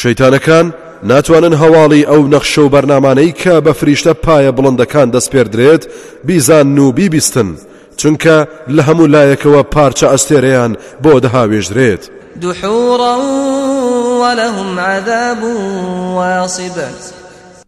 شەیتانەکان ناتوانن هەواڵی ئەو نەخشە و بەرنامانەی کە بە فریشتە پایە بڵندەکان دەسپێردرێت بیزانن و بیبیستن چونکە لە هەموو لایەکەوە پارچە ئەستێرەیان بۆ دەهاوێژرێت دحورا ولهم عذاب واصب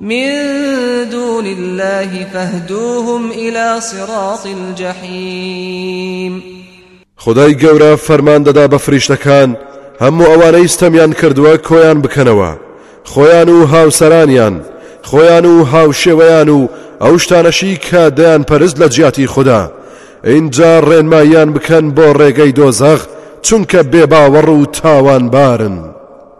من دون الله فاهدوهم إلی صراط الجحیم خودای گەورە فەرمان دەدا بە فریشتەکان هەموو ئەوانەی ستەمیان کردووە کۆیان بکەنەوە خۆیان و هاوسەرانیان خۆیان و هاوشێوەیان و ئەو شتانەشی کە دەیان پەرست لە جیاتی خوددا ئینجا ڕێنماییان بکەن بۆ ڕێگەی دۆزەخ چونکە بێباوەڕ و تاوانبارن.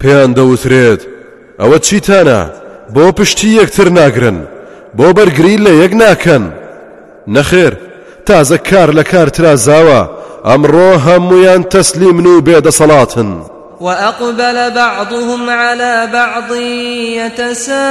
پێیان دەوترێت، ئەوە چیتانە، بۆ پشتی یەکتر ناگرن، بۆ بەرگری لە یەک ناکەن؟ نەخێر، تازە کار لە کار ترازاوە، ئەمڕۆ هەموویان تەسلیمن و بێدەسەڵاتن. وأقبل بعضهم على بعض يتساءلون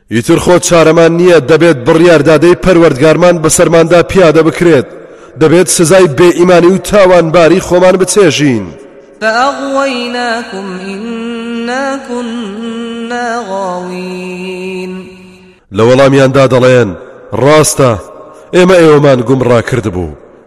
ئیتر خۆ چارەمان نییە، دەبێت بڕیاردادەی پەروەردگارمان بەسەرماندا پیادە بکرێت، دەبێت سزای بێ ئیمانی و تاوانباری خۆمان بچێژین. فأغویناکم ئینا کنا غاوین. لە وەڵامیاندا دەڵێن، ڕاستە، ئێمە ئێوەمان گومڕا کردبوو.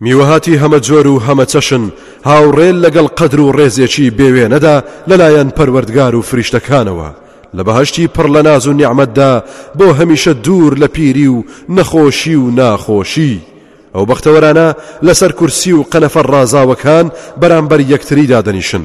میوهاتی هەمەجۆر و هەمەچەشن هاوڕێ لەگەڵ قەدر و ڕێزێکی بێوێنەدا لەلایەن پەروەردگار و فریشتەکانەوە لە بەهەشتی پڕ لە ناز و نیعمەتدا بۆ هەمیشە دوور لە پیری و نەخۆشی و ناخۆشی ئەو بەختەوەرانە لەسەر کورسی و قەنەفە ڕازاوەکان بەرامبەر یەکتری دادەنیشن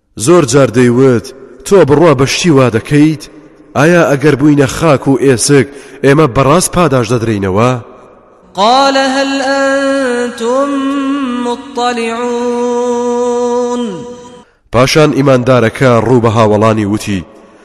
زۆر جار دەیوت تۆ بڕوا بە شتی وا دەکەیت؟ ئایا ئەگەر بووینە خاک و ئێسک ئێمە بەڕاست پاداش دەدرێینەوە؟ قال هل أنتم مطلعون پاشان ئیماندارەکە ڕوو بە هاوەڵانی وتی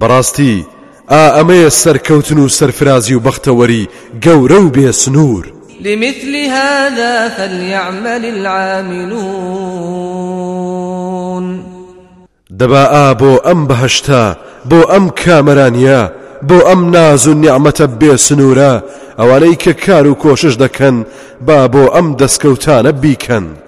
بەڕاستی ئا ئەمەیە سەرکەوتن و سەرفرازی و بەختەوەری گەورە و بێ سنوور. لمثل هذا فلیعمل العاملون. دەبا ئا بۆ ئەم بەهەشتە، بۆ ئەم کامەرانییە، بۆ ئەم ناز و نیعمەتە بێ سنوورە، ئەوانەی کە کار و کۆشش دەکەن، با بۆ ئەم دەسکەوتانە بیکەن.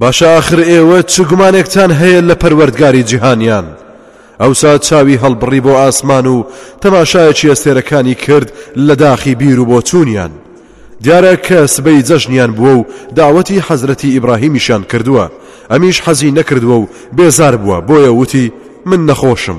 باشە ئاخر ئێوە چ گومانێکتان هەیە لە پەروەردگاری جیهانیان ئەوسا چاوی هەڵبڕی بۆ ئاسمان و تەماشایەکی ئەستێرەکانی کرد لە داخی بیر و بۆچوونیان دیارە کە سبەی جەژنیان بووە و داوەتی حەزرەتی ئیبراهیمیشان کردووە ئەمیش حەزی نەکردووە و بێزار بووە بۆیە وتی من نەخۆشم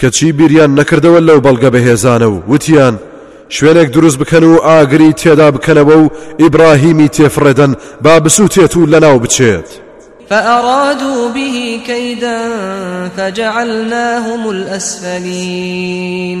کەچی بیریان نەکردەوە لەو بەڵگە بەهێزانە و وتیان، شوێنێک دروست بکەن و ئاگری تێدا بکەنەوە و ئیبراهیمی تێفڕێدەن با بسووتێت و لەناو بچێت. فأرادوا به کیدا فجعلناهم الأسفلین.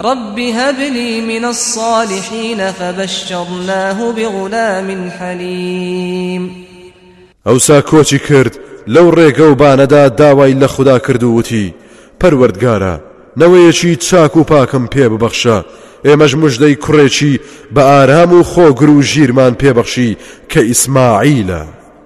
رب هب لي من الصالحين فبشرناه بغلام حليم ئەوسا کۆچی کرد لەو ڕێگە و بانەدا داوای لە خوددا کرد و وتی پەروەردگارە نەوەیەکی چاک و پاکم پێ ببەخشە ئێمەش مژدەی کوڕێکی بە ئارام و خۆگر و ژیرمان پێبەخشی کە ئیسماعیلە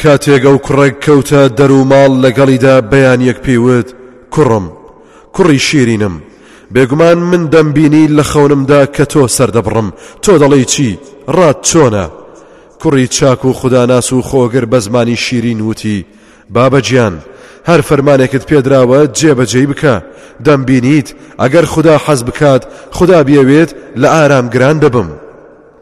کاتێک ئەو کوڕەک کەوتە دەر و ماڵ لەگەڵیدا بەیانیەک پێی وت کوڕم کوڕی شیرینم بێگومان من دەمبینی لە خەونمدا کە تۆ سەردەبڕم تۆ دەڵێی چی ڕات چۆنە کوڕی چاک و خوداناس و خۆگر بە زمانی شیرین وتی بابەجیان هەر فەرمانێکت پێدراوە جێبەجێی بکە دەمبینیت ئەگەر خدا حەز بکات خدا بیەوێت لە ئارامگران دەبم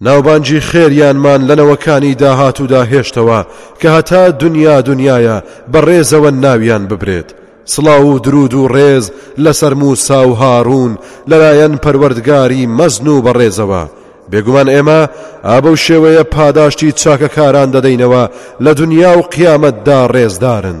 ناوبانگی خێریانمان لە نەوەکانی داهاتوودا هێشتەوە کە هەتا دونیا دونیایە بە ڕێزەوە ناویان ببرێت، سڵاو و دروود و ڕێز لەسەر مووسا و هاڕوون لەلایەن پەروەردگاری مەزن و بەڕێزەوە، بێگومان ئێمە ئا بەو شێوەیە پاداشتی چاکەکاران دەدەینەوە لە دونیا و قیامەتدا ڕێزدارن.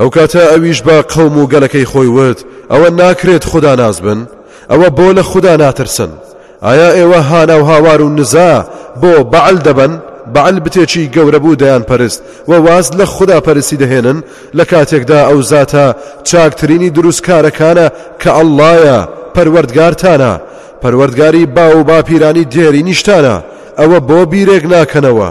ئەو کاتە ئەویش بە قەوم و گەلەکەی خۆی وت ئەوە ناکرێت خودا ناز بن ئەوە بۆ لە خودا ناترسن ئایا ئێوە هانا و هاوار و نزا بۆ بەعل دەبەن بەعل بتێکی گەورە بوو دەیان پەرست و واز لە خودا پەرستی دەهێنن لە کاتێکدا ئەو زاتە چاکترینی دروستکارەکانە کە ئەڵڵایە پەروەردگارتانە پەروەردگاری باو و باپیرانی دێرینیشتانە ئەوە بۆ بیرێک ناکەنەوە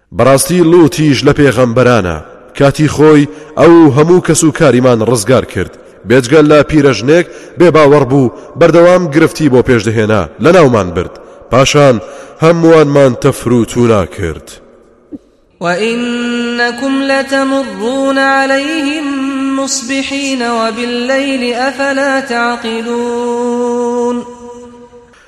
بەڕاستی لوتیش لە پێغەمبەرانە، کاتی خۆی ئەو و هەموو کەس و کاریمان ڕزگار کرد، بێجگە لە پیرەژنێک بێ باوەڕ بوو بەردەوام گرفتی بۆ پێش دەهێنا لەناومان برد، پاشان هەمووانمان تەفروتونا کرد. وإنکم لتمرون علیهم مصبحین وباللیل افلا تعقلون.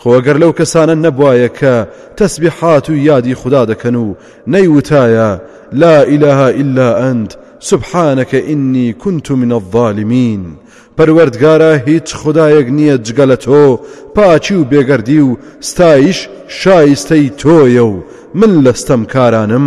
خۆ گەر لەو کەسانە نەبوایە کە تەسبیحات و یادی خودا دەکەن و نەیوتایە لا اله الا انت سبحانەک انی کنت من الظالمین پەروەردگارە هیچ خدایەک نییە جگە لە تۆ پاچی و بێگەردی و ستایش شایستەی تۆیە و من لە ستەمکارانم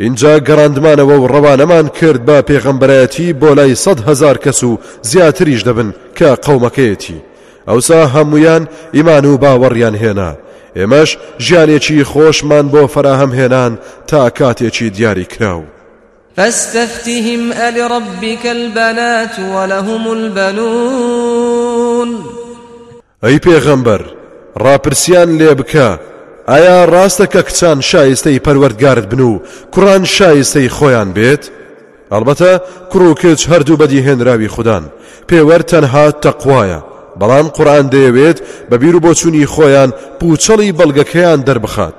ئینجا گەڕاندمانەوە و ڕەوانەمان کرد بە پێغەمبەرایەتی بۆ لای سەد هەزار کەس و زیاتریش دەبن کە قەومەکەیەتی ئەوسا هەمویان ئیمان و باوەڕیان هێنا ئێمەش ژیانێکی خۆشمان بۆ فەراهەم هێنان تا کاتێکی دیاری کراو فاستفتهم ألربك البنات ولهم البنون ئەی پێغەمبەر ڕاپرسیان لێ بکە ئایا ڕاستە کە کچان شایستەی پەروەردگارت بن و کوڕان شایستەی خۆیان بێت؟ هەڵبەتە کوڕ و کچ هەردوو بەدیهێنراوی خودان پێوەر تەنها تەقوایە بەڵام قورئان دەیەوێت بە بیر و بۆچوونی خۆیان پووچەڵی بەڵگەکەیان دەربخات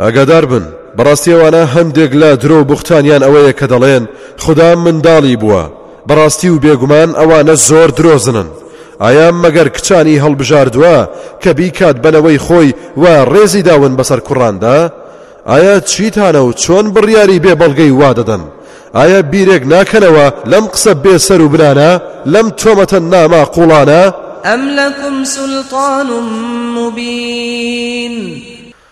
ئاگادار بن، بەڕاستی ئەوانە هەندێک لە درۆ و بوختانیان ئەوەیە کە دەڵێن، خودا منداڵی بووە، بەڕاستی و بێگومان ئەوانە زۆر درۆزنن. ئایا مەگەر کچانی هەڵبژاردووە کە بیکات بە نەوەی خۆی و ڕێزی داون بەسەر کوڕاندا؟ ئایا چیتانە و چۆن بڕیاری بێ بەڵگەی وا دەدەن؟ ئایا بیرێک ناکەنەوە لەم قسە بێ سەر و بنانە، لەم تۆمەتە ناماقوڵانە؟ ئەم لەکم سولتان موبین.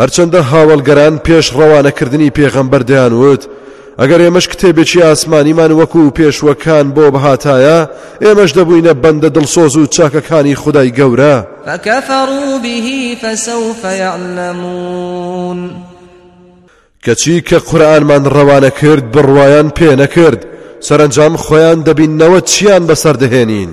هەرچەندە هاوەڵگەران پێش ڕەوانەکردنی پێغەمبەر دەیانوت، ئەگەر ئێمەش کتێبێکی ئاسمانیمان وەکو پێشوەکان بۆ بهاتایە، ئێمەش دەبووینە بەندە دڵسۆز و چاکەکانی خودای گەورە. فکفروا به فسوف یعلمون. کەچی کە قورئانمان ڕەوانەکرد بڕوایان پێنەکرد، سەرەنجام خۆیان دەبیننەوە چییان بەسەر دەهێنین.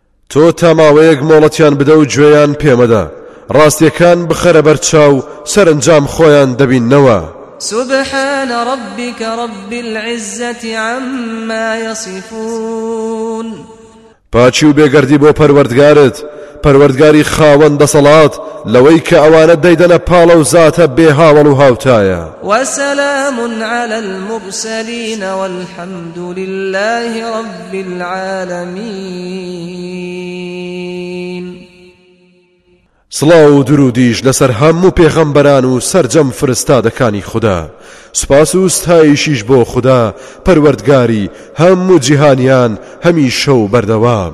تۆ تا ماوەیەک مۆڵەتیان بدە و گوێیان پێ مەدە، ڕاستییەکان بخەرە بەر چاو، سەرەنجام خۆیان دەبیننەوە. سبحان ربک رب العزە عما یصفون. پاکی و بێگەردی بۆ پەروەردگارت، پەروەردگاری خاوەن دەسەڵات، لەوەی کە ئەوانە دەیدەنە پاڵ ئەو زاتە بێ هاوەڵ و هاوتایە. وسلام علی المرسلین والحمد للە رب. رب العالمین سڵاو و درودیش لەسەر هەموو پێغەمبەران و سرجەم فرستادەکانی خوددا سوپاس و ستایشیش بۆ خوددا پەروەردگاری هەموو جیهانیان هەمیشە و بەردەوام